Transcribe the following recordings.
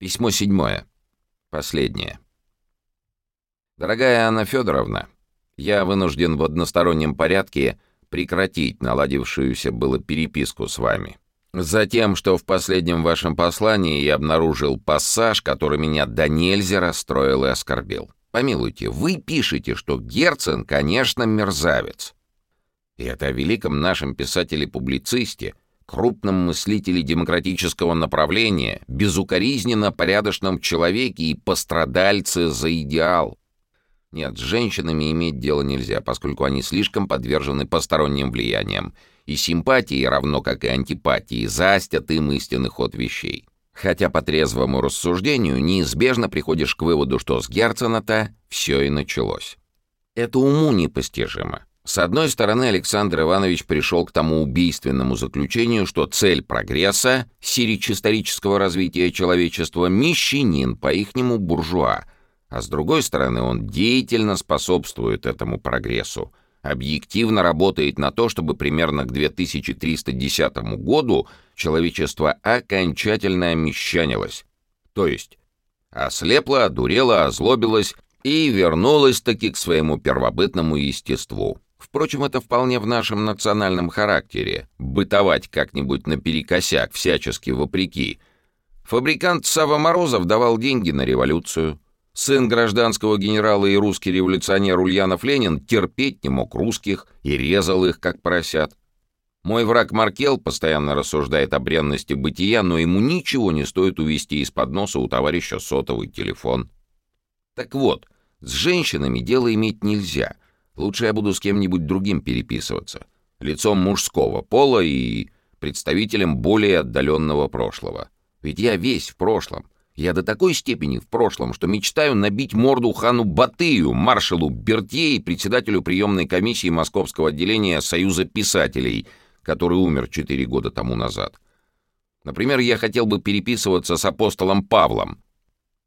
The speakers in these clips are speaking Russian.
Письмо седьмое. Последнее. Дорогая Анна Федоровна, я вынужден в одностороннем порядке прекратить наладившуюся было переписку с вами. Затем, что в последнем вашем послании я обнаружил пассаж, который меня до нельзя расстроил и оскорбил. Помилуйте, вы пишете, что Герцен, конечно, мерзавец. И это о великом нашем писателе-публицисте, крупном мыслителе демократического направления, безукоризненно порядочном человеке и пострадальце за идеал. Нет, с женщинами иметь дело нельзя, поскольку они слишком подвержены посторонним влияниям, и симпатии, равно как и антипатии, застят им истинный ход вещей. Хотя по трезвому рассуждению неизбежно приходишь к выводу, что с Герцена-то все и началось. Это уму непостижимо. С одной стороны, Александр Иванович пришел к тому убийственному заключению, что цель прогресса, сирич исторического развития человечества, мещанин, по-ихнему буржуа, а с другой стороны, он деятельно способствует этому прогрессу, объективно работает на то, чтобы примерно к 2310 году человечество окончательно омещанилось, то есть ослепло, одурело, озлобилось и вернулось таки к своему первобытному естеству. Впрочем, это вполне в нашем национальном характере — бытовать как-нибудь наперекосяк, всячески вопреки. Фабрикант Сава Морозов давал деньги на революцию. Сын гражданского генерала и русский революционер Ульянов Ленин терпеть не мог русских и резал их, как поросят. Мой враг Маркел постоянно рассуждает о бренности бытия, но ему ничего не стоит увести из-под носа у товарища сотовый телефон. Так вот, с женщинами дело иметь нельзя — Лучше я буду с кем-нибудь другим переписываться. Лицом мужского пола и представителем более отдаленного прошлого. Ведь я весь в прошлом. Я до такой степени в прошлом, что мечтаю набить морду хану Батыю, маршалу Бертье и председателю приемной комиссии Московского отделения Союза писателей, который умер четыре года тому назад. Например, я хотел бы переписываться с апостолом Павлом,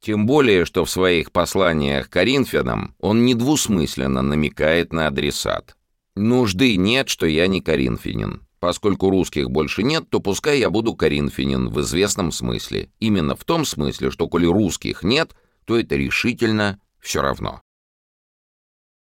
тем более, что в своих посланиях Коринфянам он недвусмысленно намекает на адресат. «Нужды нет, что я не коринфянин. Поскольку русских больше нет, то пускай я буду коринфянин в известном смысле. Именно в том смысле, что коли русских нет, то это решительно все равно».